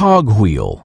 cogwheel